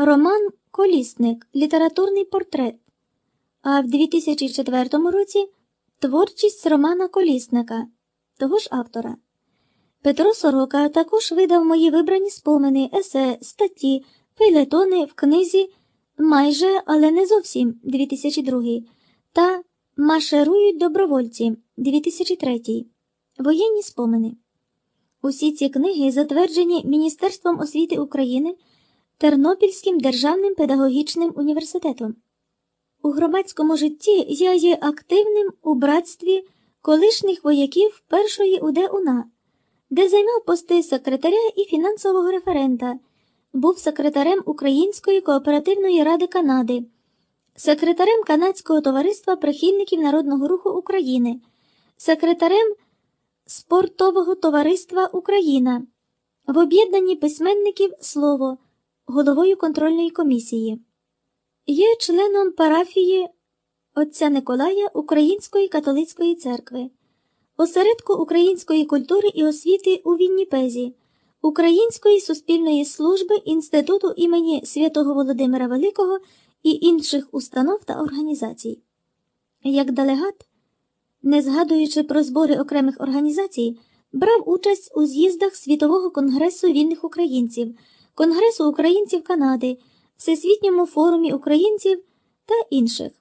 Роман Колісник Літературний портрет. А в 2004 році Творчість Романа Колісника, того ж автора. Петро Сорока також видав мої вибрані спомини, есе, статті, фейлетони в книзі Майже, але не зовсім 2002 та Машерують добровольці 2003 Воєнні спомини. Усі ці книги затверджені Міністерством освіти України Тернопільським державним педагогічним університетом. У громадському житті я є активним у братстві колишніх вояків першої УД-УНА, де займав пости секретаря і фінансового референта, був секретарем Української кооперативної ради Канади, секретарем Канадського товариства прихильників Народного руху України, секретарем Спортового товариства Україна, в об'єднанні письменників Слово, головою контрольної комісії. Є членом парафії отця Николая Української католицької церкви, осередку української культури і освіти у Вінніпезі, Української суспільної служби Інституту імені святого Володимира Великого і інших установ та організацій. Як делегат, не згадуючи про збори окремих організацій, брав участь у з'їздах Світового конгресу вільних українців, Конгресу українців Канади. Всесвітньому форумі українців та інших.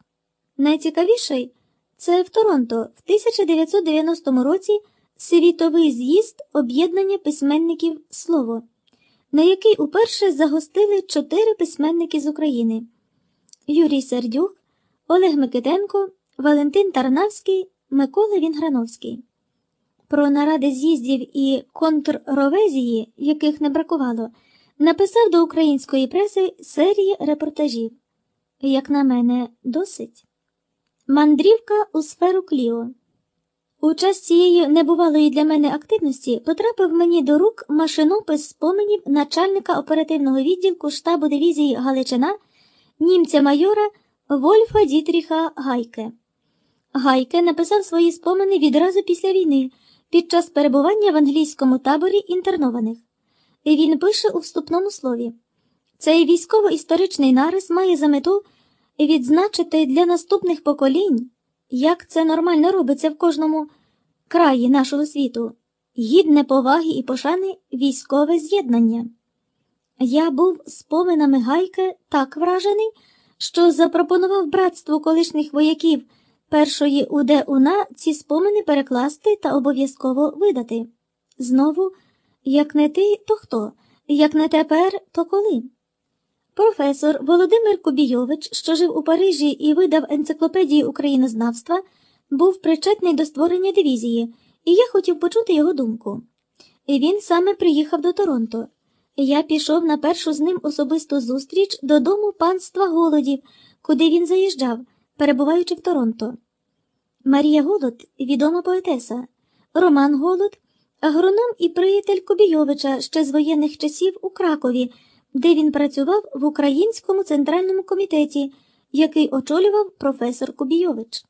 Найцікавіший це в Торонто в 1990 році світовий з'їзд об'єднання письменників Слово, на який уперше загостили чотири письменники з України: Юрій Сердюк, Олег Микитенко, Валентин Тарнавський, Микола Вінграновський. Про наради з'їздів і контрровезії, яких не бракувало написав до української преси серії репортажів. Як на мене, досить. Мандрівка у сферу Кліо. У час цієї небувалої для мене активності потрапив мені до рук машинопис споменів начальника оперативного відділку штабу дивізії Галичина, німця майора Вольфа Дітріха Гайке. Гайке написав свої спомини відразу після війни під час перебування в англійському таборі інтернованих. Він пише у вступному слові: цей військово-історичний нарис має за мету відзначити для наступних поколінь, як це нормально робиться в кожному краї нашого світу, гідне поваги і пошани військове з'єднання. Я був споминами Гайки так вражений, що запропонував братству колишніх вояків першої УД-УНА ці спомини перекласти та обов'язково видати. Знову як не ти, то хто? Як не тепер, то коли? Професор Володимир Кубійович, що жив у Парижі і видав енциклопедію українознавства, був причетний до створення дивізії, і я хотів почути його думку. І Він саме приїхав до Торонто. Я пішов на першу з ним особисту зустріч додому панства Голодів, куди він заїжджав, перебуваючи в Торонто. Марія Голод відома поетеса, Роман Голод агроном і приятель Кобійовича ще з воєнних часів у Кракові, де він працював в Українському центральному комітеті, який очолював професор Кобійович.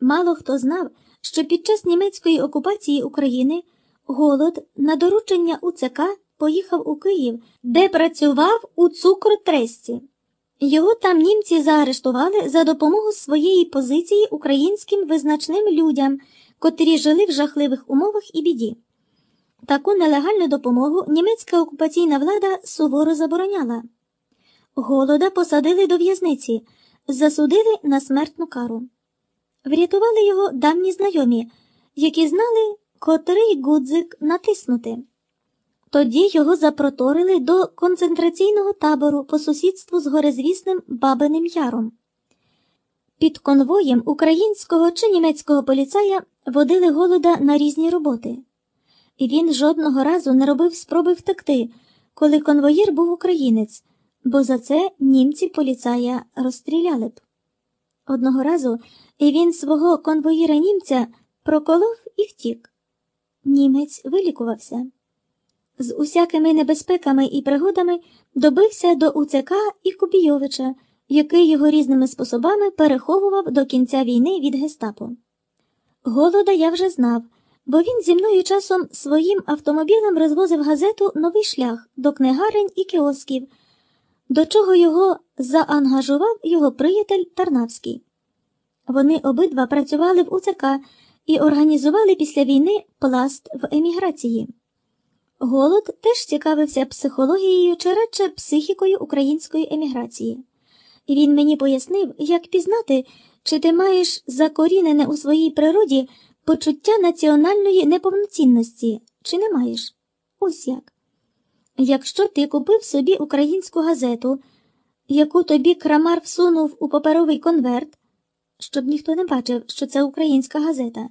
Мало хто знав, що під час німецької окупації України голод на доручення УЦК поїхав у Київ, де працював у цукротресці. Його там німці заарештували за допомогу своєї позиції українським визначним людям котрі жили в жахливих умовах і біді. Таку нелегальну допомогу німецька окупаційна влада суворо забороняла. Голода посадили до в'язниці, засудили на смертну кару. Врятували його давні знайомі, які знали, котрий гудзик натиснути. Тоді його запроторили до концентраційного табору по сусідству з горизвісним Бабиним Яром. Під конвоєм українського чи німецького поліцая водили голода на різні роботи, і він жодного разу не робив спроби втекти, коли конвоїр був українець, бо за це німці поліцая розстріляли б. Одного разу він свого конвоїра німця проколов і втік. Німець вилікувався. З усякими небезпеками і пригодами добився до УЦК і Кубійовича, який його різними способами переховував до кінця війни від гестапо. Голода я вже знав, бо він зі мною часом своїм автомобілем розвозив газету Новий шлях до книгарень і кіосків, до чого його заангажував його приятель Тарнавський. Вони обидва працювали в УЦК і організували після війни пласт в еміграції. Голод теж цікавився психологією чи радше психікою української еміграції. Він мені пояснив, як пізнати, чи ти маєш закорінене у своїй природі почуття національної неповноцінності, чи не маєш. Ось як. Якщо ти купив собі українську газету, яку тобі крамар всунув у паперовий конверт, щоб ніхто не бачив, що це українська газета,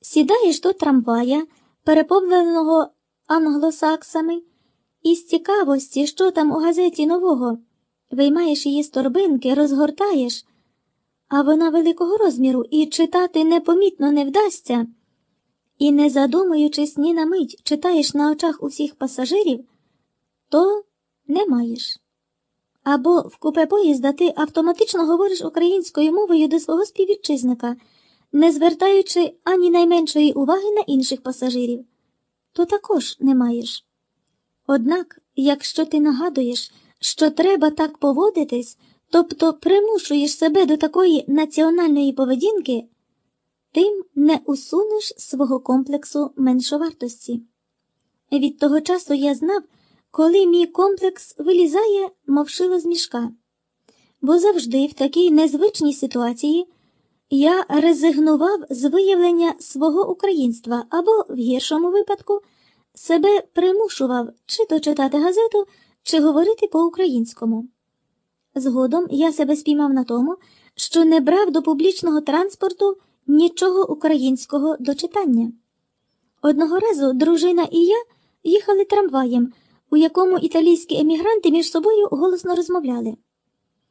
сідаєш до трамвая, переповненого англосаксами, і з цікавості, що там у газеті нового, виймаєш її з торбинки, розгортаєш, а вона великого розміру і читати непомітно не вдасться, і, не задумуючись ні на мить, читаєш на очах усіх пасажирів, то не маєш. Або в купе поїзда ти автоматично говориш українською мовою до свого співвітчизника, не звертаючи ані найменшої уваги на інших пасажирів, то також не маєш. Однак, якщо ти нагадуєш, що треба так поводитись, тобто примушуєш себе до такої національної поведінки, тим не усунеш свого комплексу меншовартості. Від того часу я знав, коли мій комплекс вилізає, мов шило з мішка. Бо завжди в такій незвичній ситуації я резигнував з виявлення свого українства або, в гіршому випадку, себе примушував чи то читати газету, чи говорити по-українському. Згодом я себе спіймав на тому, що не брав до публічного транспорту нічого українського до читання. Одного разу дружина і я їхали трамваєм, у якому італійські емігранти між собою голосно розмовляли.